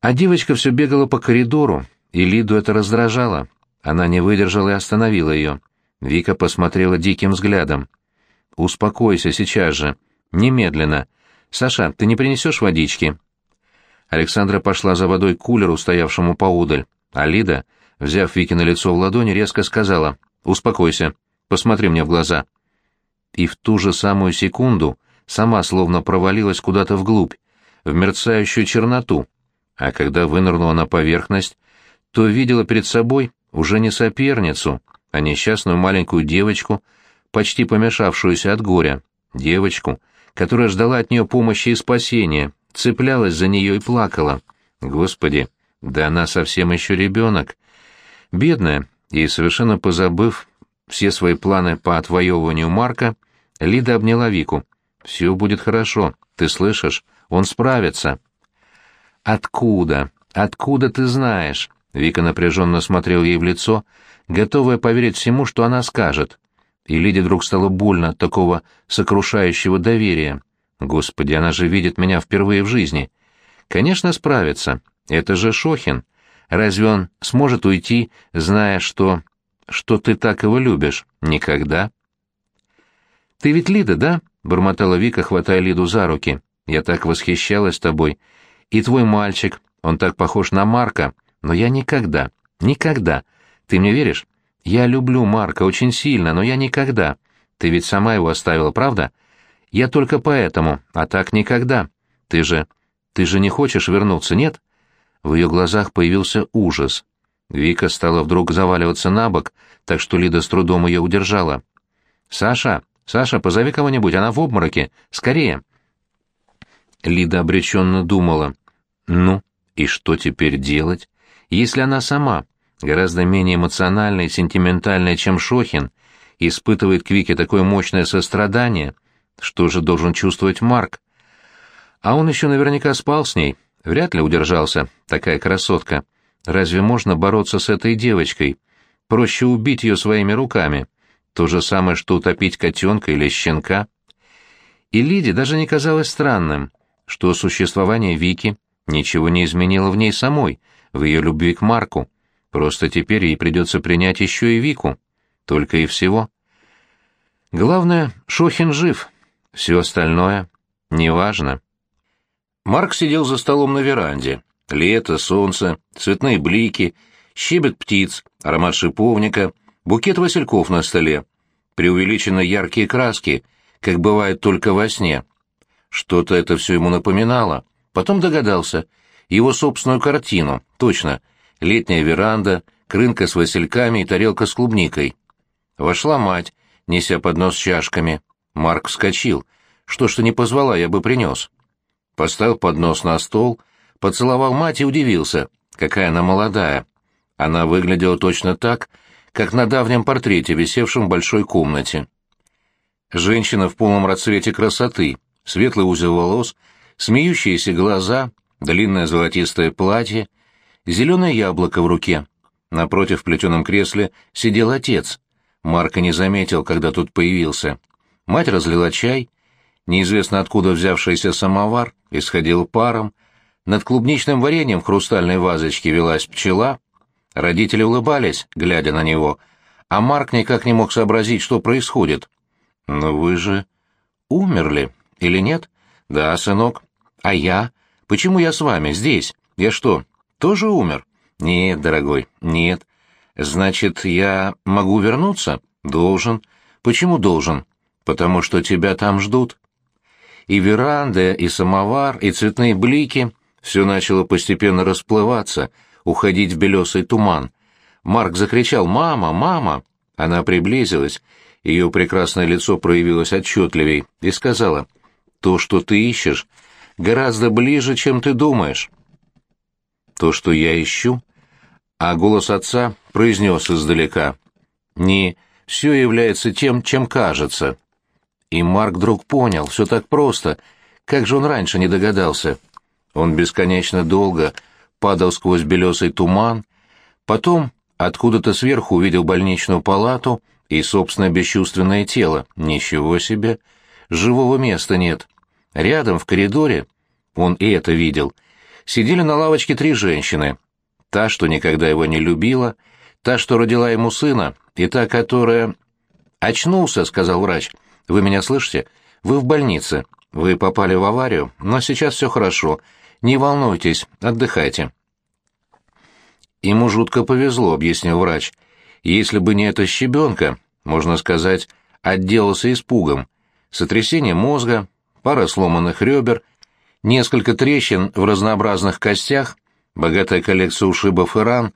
А девочка все бегала по коридору, и Лиду это раздражало. Она не выдержала и остановила ее. Вика посмотрела диким взглядом. «Успокойся сейчас же. Немедленно. Саша, ты не принесешь водички?» Александра пошла за водой к кулеру, стоявшему поудаль, а Лида, взяв Вики на лицо в ладони, резко сказала «Успокойся, посмотри мне в глаза». И в ту же самую секунду сама словно провалилась куда-то вглубь, в мерцающую черноту, а когда вынырнула на поверхность, то видела перед собой уже не соперницу, а несчастную маленькую девочку, почти помешавшуюся от горя, девочку, которая ждала от нее помощи и спасения, цеплялась за нее и плакала. Господи, да она совсем еще ребенок. Бедная, и совершенно позабыв все свои планы по отвоевыванию Марка, Лида обняла Вику. «Все будет хорошо, ты слышишь? Он справится». «Откуда? Откуда ты знаешь?» Вика напряженно смотрел ей в лицо, готовая поверить всему, что она скажет. И Лиде вдруг стало больно от такого сокрушающего доверия. Господи, она же видит меня впервые в жизни. Конечно, справится. Это же Шохин. Разве он сможет уйти, зная, что... что ты так его любишь? Никогда. Ты ведь Лида, да? бормотала Вика, хватая Лиду за руки. Я так восхищалась тобой. И твой мальчик, он так похож на Марка, но я никогда, никогда. Ты мне веришь? Я люблю Марка очень сильно, но я никогда. Ты ведь сама его оставила, правда? Я только поэтому, а так никогда. Ты же... ты же не хочешь вернуться, нет?» В ее глазах появился ужас. Вика стала вдруг заваливаться на бок, так что Лида с трудом ее удержала. «Саша, Саша, позови кого-нибудь, она в обмороке. Скорее!» Лида обреченно думала. «Ну, и что теперь делать? Если она сама, гораздо менее эмоциональная и сентиментальная, чем Шохин, испытывает к Вике такое мощное сострадание, что же должен чувствовать Марк? А он еще наверняка спал с ней, вряд ли удержался, такая красотка. Разве можно бороться с этой девочкой? Проще убить ее своими руками. То же самое, что утопить котенка или щенка. И Лиде даже не казалось странным, что существование Вики ничего не изменило в ней самой, в ее любви к Марку. Просто теперь ей придется принять еще и Вику. Только и всего. Главное, Шохин жив. Все остальное неважно. Марк сидел за столом на веранде. Лето, солнце, цветные блики, щебет птиц, аромат шиповника, букет васильков на столе, преувеличенно яркие краски, как бывает только во сне. Что-то это все ему напоминало. Потом догадался. Его собственную картину, точно. Летняя веранда, крынка с васильками и тарелка с клубникой. Вошла мать, неся поднос с чашками. Марк вскочил. Что ж ты не позвала, я бы принес. Поставил поднос на стол, поцеловал мать и удивился, какая она молодая. Она выглядела точно так, как на давнем портрете, висевшем в большой комнате. Женщина в полном расцвете красоты, светлый узел волос, смеющиеся глаза, длинное золотистое платье, зеленое яблоко в руке. Напротив в плетеном кресле сидел отец. Марка не заметил, когда тут появился. Мать разлила чай, неизвестно откуда взявшийся самовар исходил паром, над клубничным вареньем в хрустальной вазочке велась пчела. Родители улыбались, глядя на него, а Марк никак не мог сообразить, что происходит. «Но вы же умерли, или нет?» «Да, сынок. А я? Почему я с вами, здесь? Я что, тоже умер?» «Нет, дорогой, нет. Значит, я могу вернуться?» «Должен. Почему должен?» потому что тебя там ждут. И веранда, и самовар, и цветные блики — все начало постепенно расплываться, уходить в белесый туман. Марк закричал «Мама! Мама!» Она приблизилась, ее прекрасное лицо проявилось отчетливей, и сказала «То, что ты ищешь, гораздо ближе, чем ты думаешь». «То, что я ищу?» А голос отца произнес издалека «Не все является тем, чем кажется». И Марк вдруг понял, все так просто. Как же он раньше не догадался? Он бесконечно долго падал сквозь белесый туман, потом откуда-то сверху увидел больничную палату и собственное бесчувственное тело. Ничего себе! Живого места нет. Рядом, в коридоре, он и это видел, сидели на лавочке три женщины. Та, что никогда его не любила, та, что родила ему сына, и та, которая... «Очнулся», — сказал врач. «Вы меня слышите? Вы в больнице. Вы попали в аварию, но сейчас все хорошо. Не волнуйтесь, отдыхайте». «Ему жутко повезло», — объяснил врач. «Если бы не эта щебенка, можно сказать, отделался испугом. Сотрясение мозга, пара сломанных ребер, несколько трещин в разнообразных костях, богатая коллекция ушибов и ран,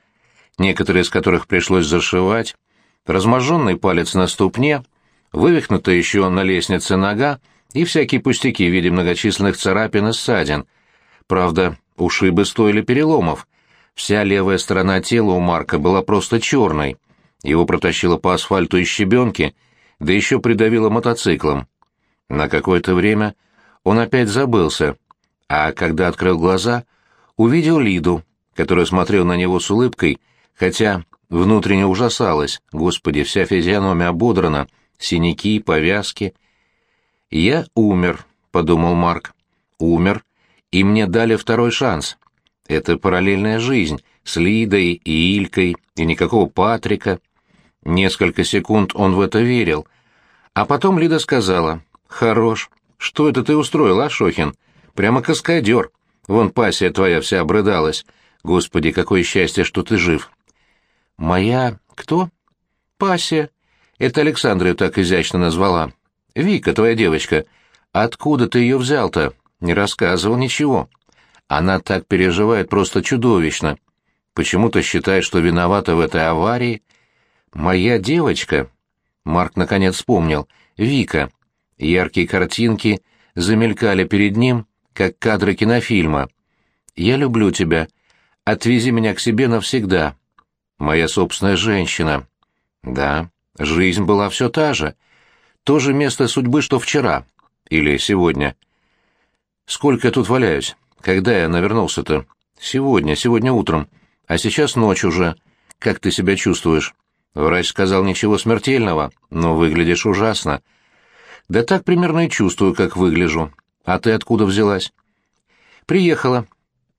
некоторые из которых пришлось зашивать, разможженный палец на ступне, вывихнутая еще на лестнице нога и всякие пустяки в виде многочисленных царапин и ссадин. Правда, ушибы стоили переломов. Вся левая сторона тела у Марка была просто черной. Его протащило по асфальту из щебенки, да еще придавило мотоциклом. На какое-то время он опять забылся, а когда открыл глаза, увидел Лиду, которая смотрела на него с улыбкой, хотя внутренне ужасалась. Господи, вся физиономия ободрана, синяки, повязки. «Я умер», — подумал Марк. «Умер, и мне дали второй шанс. Это параллельная жизнь с Лидой и Илькой, и никакого Патрика». Несколько секунд он в это верил, а потом Лида сказала, «Хорош, что это ты устроил, а? Прямо каскадер. Вон пассия твоя вся обрыдалась. Господи, какое счастье, что ты жив. Моя... кто? Пассия. Это Александра ее так изящно назвала. Вика, твоя девочка. Откуда ты ее взял-то? Не рассказывал ничего. Она так переживает просто чудовищно. Почему-то считает, что виновата в этой аварии. Моя девочка... Марк наконец вспомнил. Вика. Яркие картинки замелькали перед ним, как кадры кинофильма. «Я люблю тебя. Отвези меня к себе навсегда. Моя собственная женщина». Да, жизнь была все та же. То же место судьбы, что вчера. Или сегодня. Сколько я тут валяюсь? Когда я навернулся-то? Сегодня, сегодня утром. А сейчас ночь уже. Как ты себя чувствуешь? Врач сказал ничего смертельного, но выглядишь ужасно. Да так примерно и чувствую, как выгляжу. А ты откуда взялась? Приехала.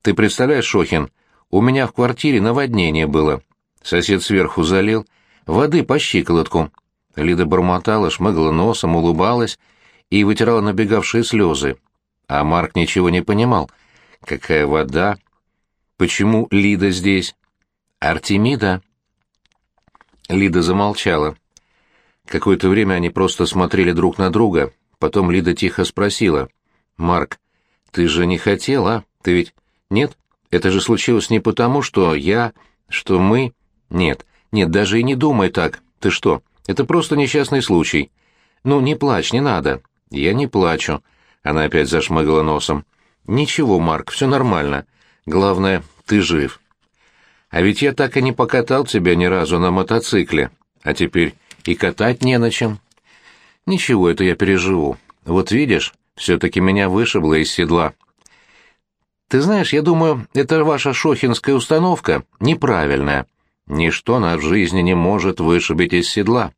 Ты представляешь, Шохин, у меня в квартире наводнение было. Сосед сверху залил, воды по щиколотку. Лида бормотала, шмыгала носом, улыбалась и вытирала набегавшие слезы. А Марк ничего не понимал. Какая вода? Почему Лида здесь? Артемида? Лида замолчала. Какое-то время они просто смотрели друг на друга. Потом Лида тихо спросила. «Марк, ты же не хотел, а? Ты ведь... Нет? Это же случилось не потому, что я... что мы... Нет, нет, даже и не думай так. Ты что? Это просто несчастный случай. Ну, не плачь, не надо. Я не плачу. Она опять зашмыгала носом. Ничего, Марк, все нормально. Главное, ты жив. А ведь я так и не покатал тебя ни разу на мотоцикле. А теперь и катать не на чем. Ничего, это я переживу. Вот видишь, все-таки меня вышибло из седла. Ты знаешь, я думаю, эта ваша шохинская установка неправильная. Ничто нас в жизни не может вышибить из седла.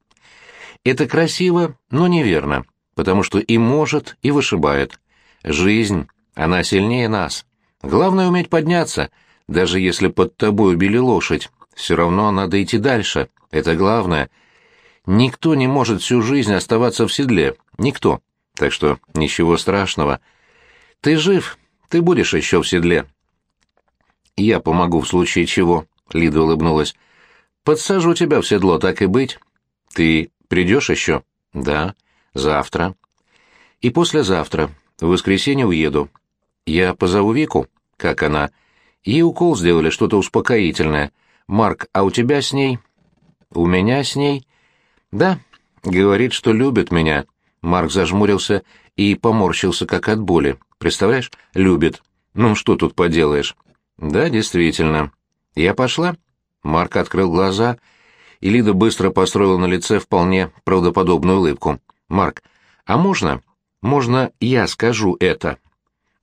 Это красиво, но неверно, потому что и может, и вышибает. Жизнь, она сильнее нас. Главное уметь подняться, даже если под тобой убили лошадь. Все равно надо идти дальше. Это главное — Никто не может всю жизнь оставаться в седле. Никто. Так что ничего страшного. Ты жив, ты будешь еще в седле. Я помогу в случае чего, — Лида улыбнулась. Подсажу тебя в седло, так и быть. Ты придешь еще? Да. Завтра. И послезавтра. В воскресенье уеду. Я позову Вику. Как она? Ей укол сделали, что-то успокоительное. Марк, а у тебя с ней? У меня с ней? «Да, говорит, что любит меня». Марк зажмурился и поморщился, как от боли. «Представляешь? Любит. Ну, что тут поделаешь?» «Да, действительно. Я пошла?» Марк открыл глаза, и Лида быстро построила на лице вполне правдоподобную улыбку. «Марк, а можно? Можно я скажу это?»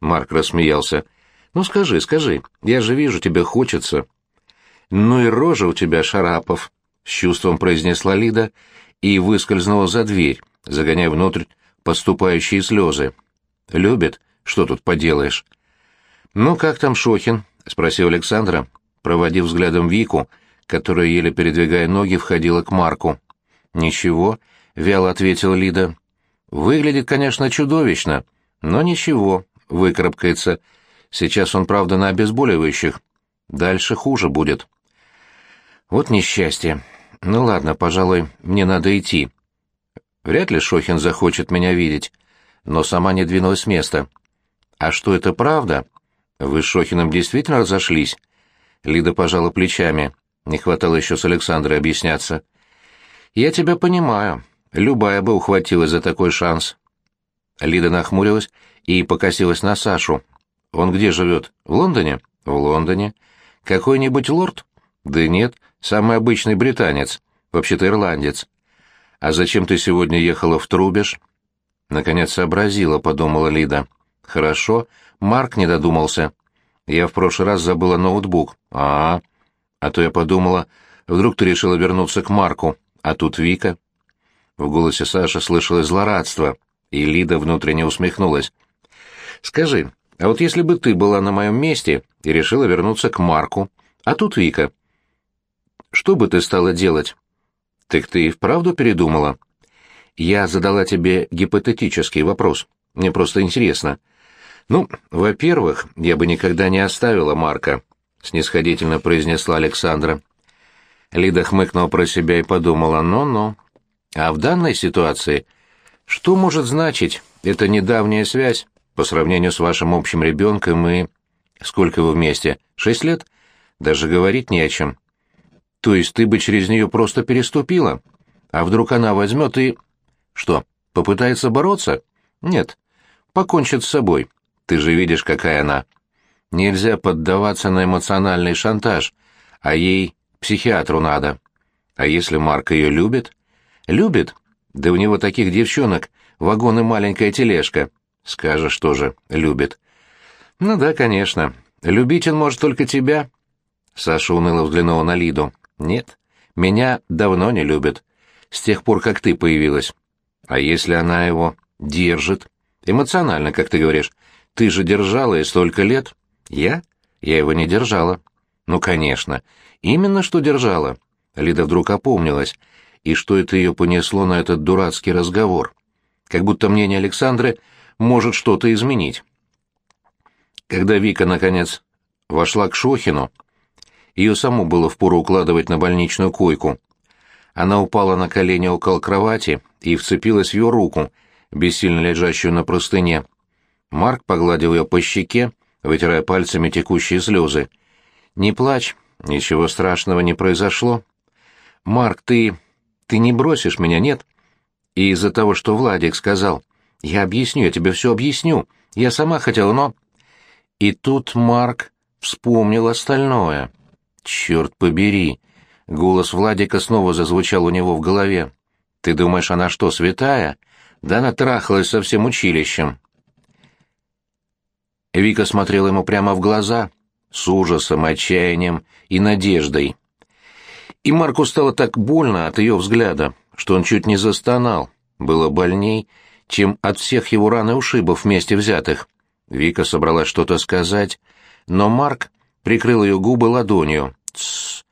Марк рассмеялся. «Ну, скажи, скажи. Я же вижу, тебе хочется». «Ну и рожа у тебя, Шарапов», — с чувством произнесла Лида и выскользнула за дверь, загоняя внутрь поступающие слезы. «Любит? Что тут поделаешь?» «Ну, как там Шохин?» — спросил Александра, проводив взглядом Вику, которая, еле передвигая ноги, входила к Марку. «Ничего», — вяло ответила Лида. «Выглядит, конечно, чудовищно, но ничего, выкарабкается. Сейчас он, правда, на обезболивающих. Дальше хуже будет». «Вот несчастье. Ну ладно, пожалуй, мне надо идти. Вряд ли Шохин захочет меня видеть, но сама не двинулась с места. А что это правда? Вы с Шохиным действительно разошлись?» Лида пожала плечами. Не хватало еще с Александрой объясняться. «Я тебя понимаю. Любая бы ухватилась за такой шанс». Лида нахмурилась и покосилась на Сашу. «Он где живет? В Лондоне?» «В Лондоне. Какой-нибудь лорд?» «Да нет, самый обычный британец. Вообще-то ирландец. А зачем ты сегодня ехала в Трубеж?» Наконец сообразила, подумала Лида. «Хорошо, Марк не додумался. Я в прошлый раз забыла ноутбук. А, -а, -а. а то я подумала, вдруг ты решила вернуться к Марку. А тут Вика. В голосе Саши слышалось злорадство, и Лида внутренне усмехнулась. «Скажи, а вот если бы ты была на моем месте и решила вернуться к Марку, а тут Вика, что бы ты стала делать?» «Так ты и вправду передумала?» «Я задала тебе гипотетический вопрос. Мне просто интересно». «Ну, во-первых, я бы никогда не оставила Марка», — снисходительно произнесла Александра. Лида хмыкнула про себя и подумала, ну-ну. А в данной ситуации, что может значить эта недавняя связь по сравнению с вашим общим ребенком и... Сколько вы вместе? Шесть лет? Даже говорить не о чем. То есть ты бы через нее просто переступила? А вдруг она возьмет и... Что, попытается бороться? Нет. Покончит с собой. Ты же видишь, какая она. Нельзя поддаваться на эмоциональный шантаж, а ей психиатру надо. А если Марк ее любит? Любит? Да у него таких девчонок, вагон и маленькая тележка. Скажешь тоже, любит. Ну да, конечно. Любить он может только тебя. Саша уныло взглянула на Лиду. Нет, меня давно не любит. С тех пор, как ты появилась. А если она его держит? Эмоционально, как ты говоришь. Ты же держала и столько лет. Я? Я его не держала. Ну, конечно. Именно что держала. Лида вдруг опомнилась. И что это ее понесло на этот дурацкий разговор? Как будто мнение Александры может что-то изменить. Когда Вика, наконец, вошла к Шохину, ее саму было впору укладывать на больничную койку. Она упала на колени около кровати и вцепилась в ее руку, бессильно лежащую на простыне. Марк погладил ее по щеке, вытирая пальцами текущие слезы. «Не плачь, ничего страшного не произошло. Марк, ты... ты не бросишь меня, нет? И из-за того, что Владик сказал. Я объясню, я тебе все объясню. Я сама хотела, но...» И тут Марк вспомнил остальное. «Черт побери!» Голос Владика снова зазвучал у него в голове. «Ты думаешь, она что, святая? Да она трахалась со всем училищем». Вика смотрела ему прямо в глаза, с ужасом, отчаянием и надеждой. И Марку стало так больно от ее взгляда, что он чуть не застонал. Было больней, чем от всех его ран и ушибов вместе взятых. Вика собралась что-то сказать, но Марк прикрыл ее губы ладонью. «Тссс.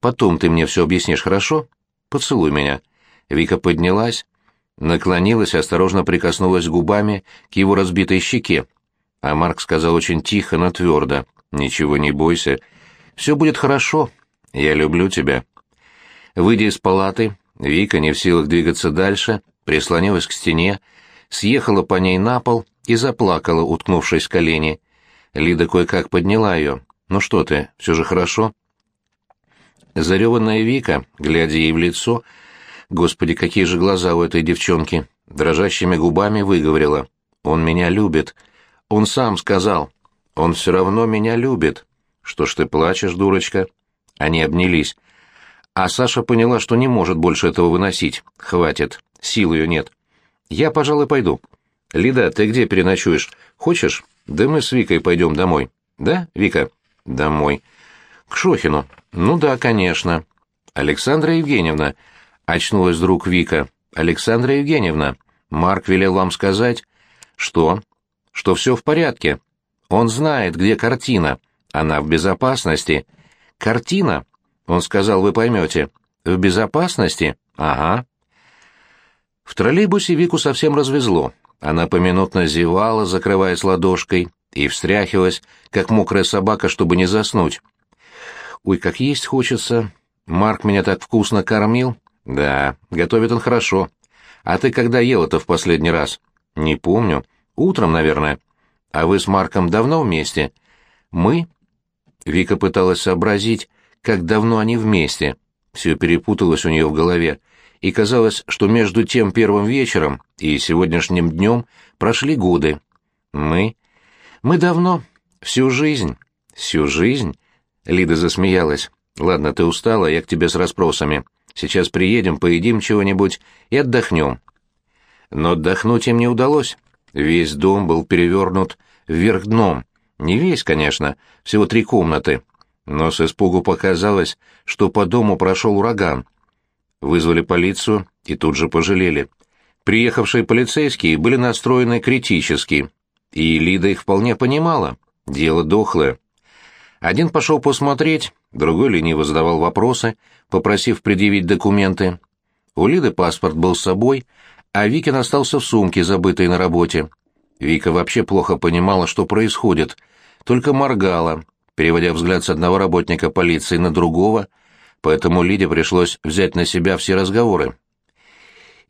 Потом ты мне все объяснишь, хорошо? Поцелуй меня». Вика поднялась, наклонилась и осторожно прикоснулась губами к его разбитой щеке. А Марк сказал очень тихо, но твердо. «Ничего не бойся. Все будет хорошо. Я люблю тебя». Выйдя из палаты, Вика, не в силах двигаться дальше, прислонилась к стене, съехала по ней на пол и заплакала, уткнувшись в колени. Лида кое-как подняла ее. «Ну что ты, все же хорошо?» Зареванная Вика, глядя ей в лицо, господи, какие же глаза у этой девчонки, дрожащими губами выговорила. «Он меня любит. Он сам сказал. Он все равно меня любит. Что ж ты плачешь, дурочка?» Они обнялись. А Саша поняла, что не может больше этого выносить. Хватит. Сил ее нет. Я, пожалуй, пойду. Лида, ты где переночуешь? Хочешь? Да мы с Викой пойдем домой. Да, Вика? Домой. К Шохину. Ну да, конечно. Александра Евгеньевна. Очнулась вдруг Вика. Александра Евгеньевна. Марк велел вам сказать... Что? Что все в порядке. Он знает, где картина. Она в безопасности. Картина? Он сказал, вы поймете. В безопасности? Ага. В троллейбусе Вику совсем развезло. Она поминутно зевала, закрываясь ладошкой, и встряхивалась, как мокрая собака, чтобы не заснуть. «Ой, как есть хочется. Марк меня так вкусно кормил». «Да, готовит он хорошо. А ты когда ел это в последний раз?» «Не помню. Утром, наверное. А вы с Марком давно вместе?» «Мы?» Вика пыталась сообразить, как давно они вместе. Все перепуталось у нее в голове, и казалось, что между тем первым вечером и сегодняшним днем прошли годы. «Мы?» «Мы давно. Всю жизнь. Всю жизнь?» Лида засмеялась. «Ладно, ты устала, я к тебе с расспросами. Сейчас приедем, поедим чего-нибудь и отдохнем». Но отдохнуть им не удалось. Весь дом был перевернут вверх дном. Не весь, конечно, всего три комнаты. Но с испугу показалось, что по дому прошел ураган. Вызвали полицию и тут же пожалели. Приехавшие полицейские были настроены критически, и Лида их вполне понимала. Дело дохлое. Один пошел посмотреть, другой лениво задавал вопросы, попросив предъявить документы. У Лиды паспорт был с собой, а Викин остался в сумке, забытой на работе. Вика вообще плохо понимала, что происходит, только моргала, переводя взгляд с одного работника полиции на другого, поэтому Лиде пришлось взять на себя все разговоры.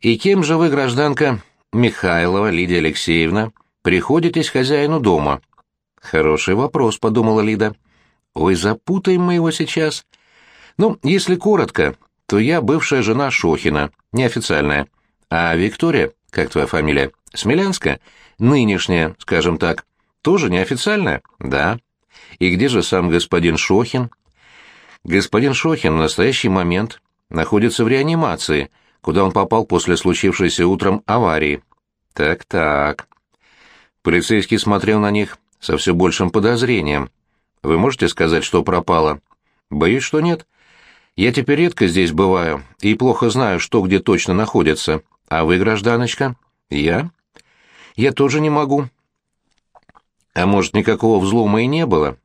«И кем же вы, гражданка Михайлова Лидия Алексеевна, приходитесь хозяину дома?» «Хороший вопрос», — подумала Лида. «Ой, запутаем мы его сейчас». «Ну, если коротко, то я бывшая жена Шохина, неофициальная. А Виктория, как твоя фамилия, Смелянская, нынешняя, скажем так, тоже неофициальная? Да. И где же сам господин Шохин? Господин Шохин в настоящий момент находится в реанимации, куда он попал после случившейся утром аварии. Так-так. Полицейский смотрел на них со все большим подозрением. Вы можете сказать, что пропало? Боюсь, что нет. Я теперь редко здесь бываю и плохо знаю, что где точно находится. А вы, гражданочка? Я? Я тоже не могу. А может, никакого взлома и не было?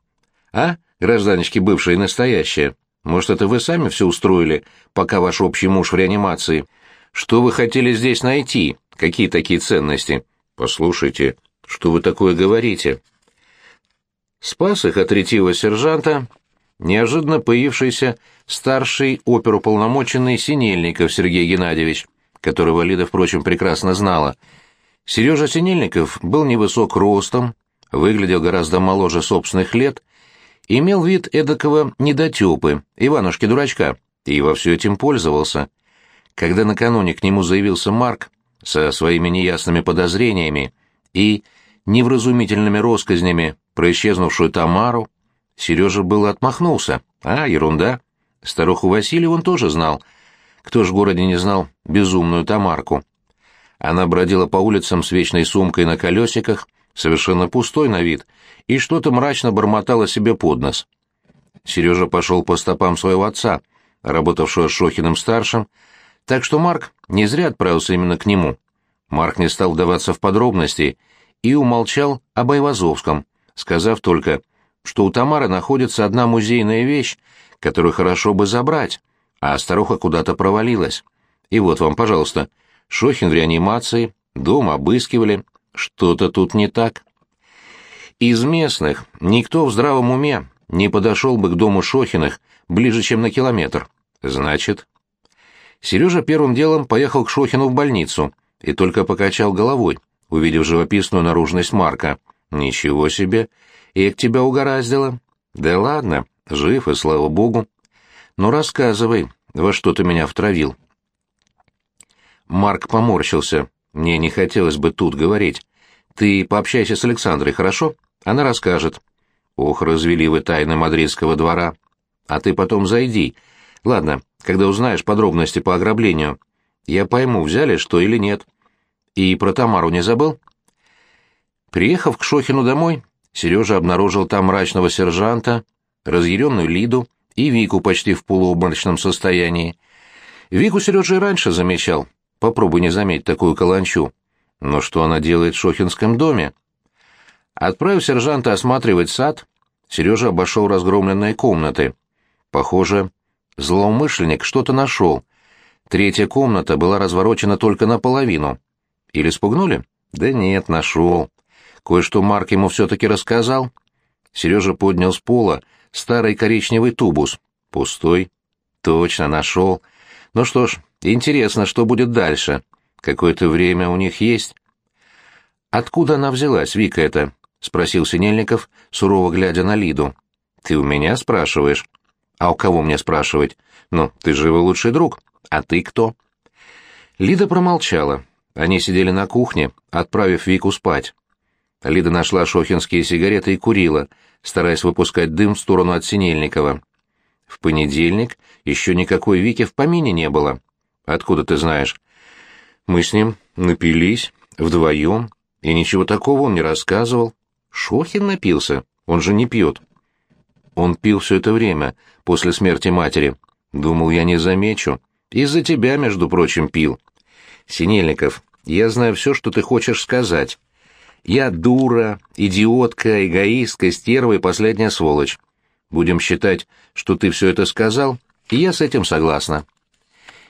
А, гражданочки бывшие и настоящие? Может, это вы сами все устроили, пока ваш общий муж в реанимации? Что вы хотели здесь найти? Какие такие ценности? Послушайте, что вы такое говорите? Спас их от ретивого сержанта неожиданно появившийся старший оперуполномоченный Синельников Сергей Геннадьевич которого Лида, впрочем, прекрасно знала. Сережа Синельников был невысок ростом, выглядел гораздо моложе собственных лет, имел вид эдакого недотепы, Иванушки-дурачка, и во все этим пользовался. Когда накануне к нему заявился Марк со своими неясными подозрениями и невразумительными россказнями про исчезнувшую Тамару, Сережа было отмахнулся. А, ерунда. Старуху Василию он тоже знал — кто ж в городе не знал безумную Тамарку? Она бродила по улицам с вечной сумкой на колесиках, совершенно пустой на вид, и что-то мрачно бормотала себе под нос. Сережа пошел по стопам своего отца, работавшего с Шохиным-старшим, так что Марк не зря отправился именно к нему. Марк не стал вдаваться в подробности и умолчал об Айвазовском, сказав только, что у Тамары находится одна музейная вещь, которую хорошо бы забрать, а старуха куда-то провалилась. И вот вам, пожалуйста, Шохин в реанимации, дом обыскивали, что-то тут не так. Из местных никто в здравом уме не подошел бы к дому Шохиных ближе, чем на километр. Значит... Сережа первым делом поехал к Шохину в больницу и только покачал головой, увидев живописную наружность Марка. «Ничего себе! И к тебя угораздило!» «Да ладно, жив и слава богу!» «Ну, рассказывай, во что ты меня втравил?» Марк поморщился. «Мне не хотелось бы тут говорить. Ты пообщайся с Александрой, хорошо? Она расскажет». «Ох, развели вы тайны мадридского двора. А ты потом зайди. Ладно, когда узнаешь подробности по ограблению. Я пойму, взяли что или нет. И про Тамару не забыл?» Приехав к Шохину домой, Сережа обнаружил там мрачного сержанта, разъяренную Лиду, и Вику почти в полуобморочном состоянии. Вику Сережа и раньше замечал. Попробуй не заметить такую каланчу. Но что она делает в Шохинском доме? Отправив сержанта осматривать сад, Сережа обошел разгромленные комнаты. Похоже, злоумышленник что-то нашел. Третья комната была разворочена только наполовину. Или спугнули? Да нет, нашел. Кое-что Марк ему все-таки рассказал. Сережа поднял с пола старый коричневый тубус. Пустой. Точно, нашел. Ну что ж, интересно, что будет дальше. Какое-то время у них есть. Откуда она взялась, Вика эта? — спросил Синельников, сурово глядя на Лиду. «Ты у меня спрашиваешь?» «А у кого мне спрашивать? Ну, ты же его лучший друг. А ты кто?» Лида промолчала. Они сидели на кухне, отправив Вику спать. Лида нашла шохинские сигареты и курила, стараясь выпускать дым в сторону от Синельникова. В понедельник еще никакой Вики в помине не было. Откуда ты знаешь? Мы с ним напились, вдвоем, и ничего такого он не рассказывал. Шохин напился? Он же не пьет. Он пил все это время, после смерти матери. Думал, я не замечу. Из-за тебя, между прочим, пил. Синельников, я знаю все, что ты хочешь сказать. Я дура, идиотка, эгоистка, стерва и последняя сволочь. Будем считать, что ты все это сказал, и я с этим согласна.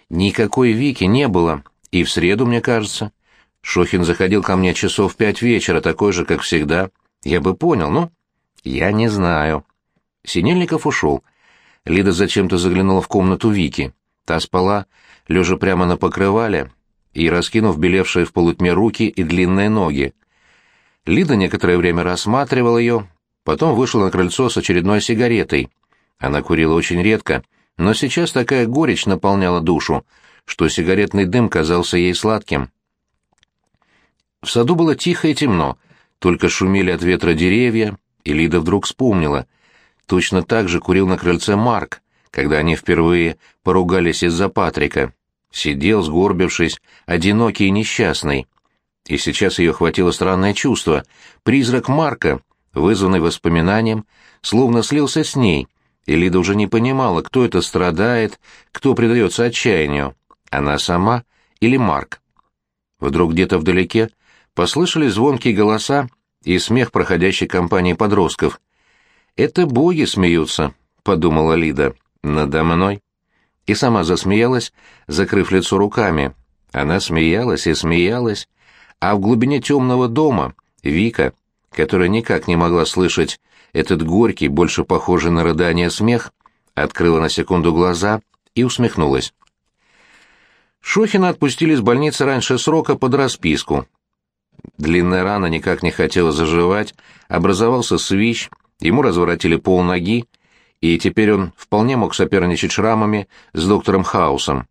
Никакой Вики не было, и в среду, мне кажется. Шохин заходил ко мне часов в пять вечера, такой же, как всегда. Я бы понял, ну? Я не знаю. Синельников ушел. Лида зачем-то заглянула в комнату Вики. Та спала, лежа прямо на покрывале и раскинув белевшие в полутьме руки и длинные ноги. Лида некоторое время рассматривала ее, потом вышла на крыльцо с очередной сигаретой. Она курила очень редко, но сейчас такая горечь наполняла душу, что сигаретный дым казался ей сладким. В саду было тихо и темно, только шумели от ветра деревья, и Лида вдруг вспомнила. Точно так же курил на крыльце Марк, когда они впервые поругались из-за Патрика. Сидел, сгорбившись, одинокий и несчастный. И сейчас ее хватило странное чувство. Призрак Марка, вызванный воспоминанием, словно слился с ней, и Лида уже не понимала, кто это страдает, кто предается отчаянию. Она сама или Марк? Вдруг где-то вдалеке послышались звонкие голоса и смех проходящей компании подростков. «Это боги смеются», — подумала Лида, — «надо мной». И сама засмеялась, закрыв лицо руками. Она смеялась и смеялась, а в глубине темного дома Вика, которая никак не могла слышать этот горький, больше похожий на рыдание смех, открыла на секунду глаза и усмехнулась. Шохина отпустили из больницы раньше срока под расписку, Длинная рана никак не хотела заживать, образовался свищ, ему разворотили пол ноги, и теперь он вполне мог соперничать шрамами с доктором Хаусом.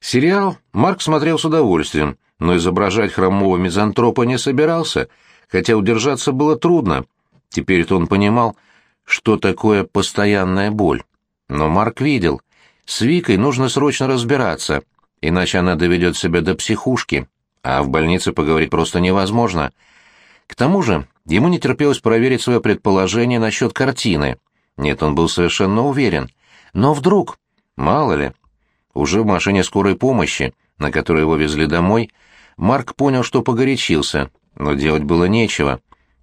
Сериал Марк смотрел с удовольствием, но изображать хромого мизантропа не собирался, хотя удержаться было трудно. Теперь-то он понимал, что такое постоянная боль. Но Марк видел, с Викой нужно срочно разбираться, иначе она доведет себя до психушки а в больнице поговорить просто невозможно. К тому же ему не терпелось проверить свое предположение насчет картины. Нет, он был совершенно уверен. Но вдруг, мало ли, уже в машине скорой помощи, на которой его везли домой, Марк понял, что погорячился, но делать было нечего.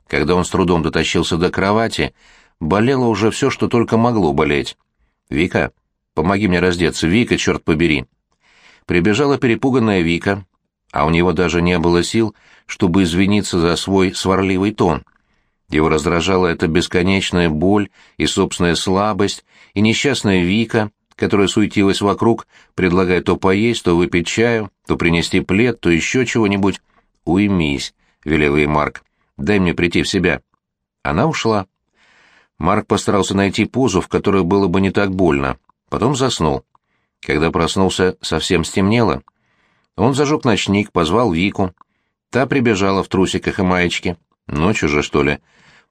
Когда он с трудом дотащился до кровати, болело уже все, что только могло болеть. «Вика, помоги мне раздеться, Вика, черт побери!» Прибежала перепуганная Вика, а у него даже не было сил, чтобы извиниться за свой сварливый тон. Его раздражала эта бесконечная боль и собственная слабость, и несчастная Вика, которая суетилась вокруг, предлагая то поесть, то выпить чаю, то принести плед, то еще чего-нибудь. «Уймись», — велел ей Марк, — «дай мне прийти в себя». Она ушла. Марк постарался найти позу, в которой было бы не так больно. Потом заснул. Когда проснулся, совсем стемнело — он зажег ночник, позвал Вику. Та прибежала в трусиках и маечке. Ночью же, что ли?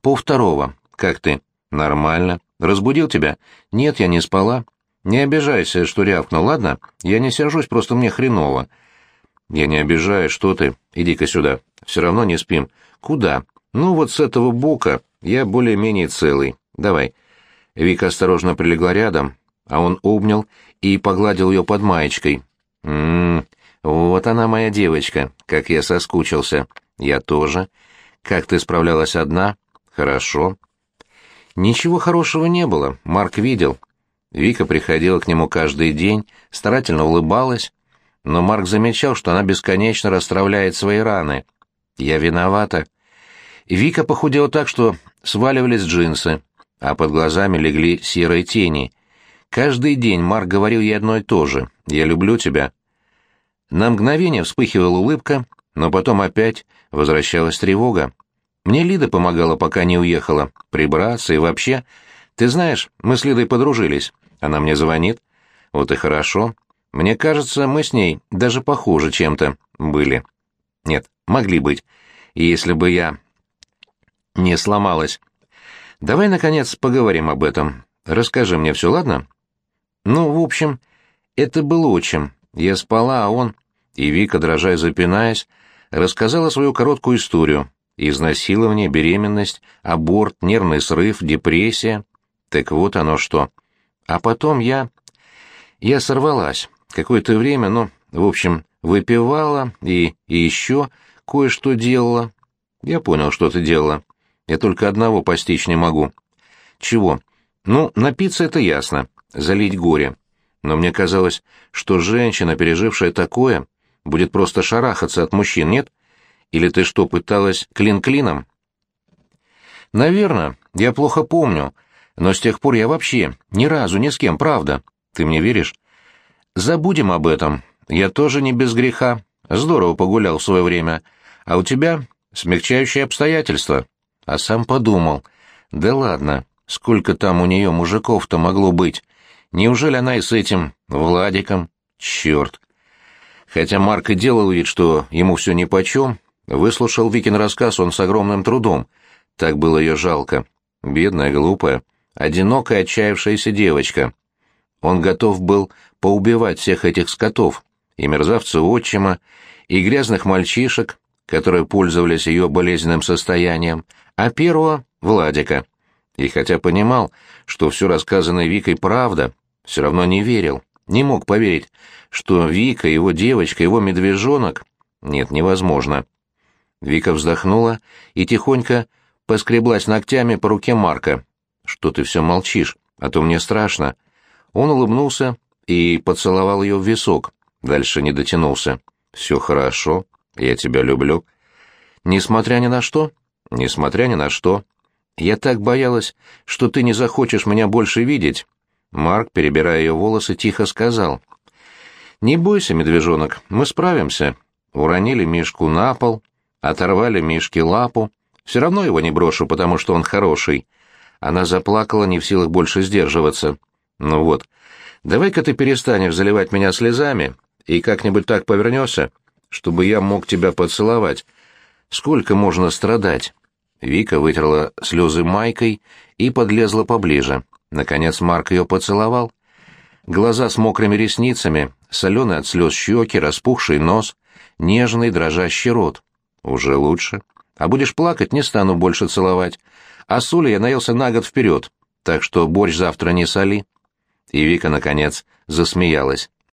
Пол второго. Как ты? Нормально. Разбудил тебя? Нет, я не спала. Не обижайся, что рявкнул, ладно? Я не сержусь, просто мне хреново. Я не обижаюсь, что ты? Иди-ка сюда. Все равно не спим. Куда? Ну, вот с этого бока я более-менее целый. Давай. Вика осторожно прилегла рядом, а он обнял и погладил ее под маечкой. М-м, «Вот она моя девочка, как я соскучился. Я тоже. Как ты справлялась одна? Хорошо. Ничего хорошего не было, Марк видел. Вика приходила к нему каждый день, старательно улыбалась, но Марк замечал, что она бесконечно расстравляет свои раны. «Я виновата». Вика похудела так, что сваливались джинсы, а под глазами легли серые тени. Каждый день Марк говорил ей одно и то же «Я люблю тебя». На мгновение вспыхивала улыбка, но потом опять возвращалась тревога. Мне Лида помогала, пока не уехала, прибраться и вообще. Ты знаешь, мы с Лидой подружились. Она мне звонит. Вот и хорошо. Мне кажется, мы с ней даже похуже чем-то были. Нет, могли быть. Если бы я не сломалась. Давай, наконец, поговорим об этом. Расскажи мне все, ладно? Ну, в общем, это было отчим. Я спала, а он... И Вика, дрожа и запинаясь, рассказала свою короткую историю. Изнасилование, беременность, аборт, нервный срыв, депрессия. Так вот оно что. А потом я... Я сорвалась. Какое-то время, ну, в общем, выпивала и, и еще кое-что делала. Я понял, что ты делала. Я только одного постичь не могу. Чего? Ну, напиться это ясно. Залить горе. Но мне казалось, что женщина, пережившая такое, будет просто шарахаться от мужчин, нет? Или ты что, пыталась клин клином? Наверное, я плохо помню, но с тех пор я вообще ни разу ни с кем, правда. Ты мне веришь? Забудем об этом. Я тоже не без греха. Здорово погулял в свое время. А у тебя смягчающие обстоятельства. А сам подумал. Да ладно, сколько там у нее мужиков-то могло быть? Неужели она и с этим Владиком? Черт. Хотя Марк и делал вид, что ему все нипочем, выслушал Викин рассказ он с огромным трудом. Так было ее жалко. Бедная, глупая, одинокая, отчаявшаяся девочка. Он готов был поубивать всех этих скотов, и мерзавца отчима, и грязных мальчишек, которые пользовались ее болезненным состоянием, а первого — Владика. И хотя понимал, что все рассказанное Викой правда, все равно не верил, не мог поверить, что Вика, его девочка, его медвежонок... Нет, невозможно. Вика вздохнула и тихонько поскреблась ногтями по руке Марка. «Что ты все молчишь? А то мне страшно». Он улыбнулся и поцеловал ее в висок. Дальше не дотянулся. «Все хорошо. Я тебя люблю». «Несмотря ни на что?» «Несмотря ни на что. Я так боялась, что ты не захочешь меня больше видеть». Марк, перебирая ее волосы, тихо сказал. «Не бойся, медвежонок, мы справимся». Уронили Мишку на пол, оторвали Мишке лапу. Все равно его не брошу, потому что он хороший. Она заплакала, не в силах больше сдерживаться. «Ну вот, давай-ка ты перестанешь заливать меня слезами и как-нибудь так повернешься, чтобы я мог тебя поцеловать. Сколько можно страдать?» Вика вытерла слезы майкой и подлезла поближе. Наконец Марк ее поцеловал. Глаза с мокрыми ресницами, соленый от слез щеки, распухший нос, нежный дрожащий рот. Уже лучше. А будешь плакать, не стану больше целовать. А соли я наелся на год вперед, так что борщ завтра не соли. И Вика, наконец, засмеялась.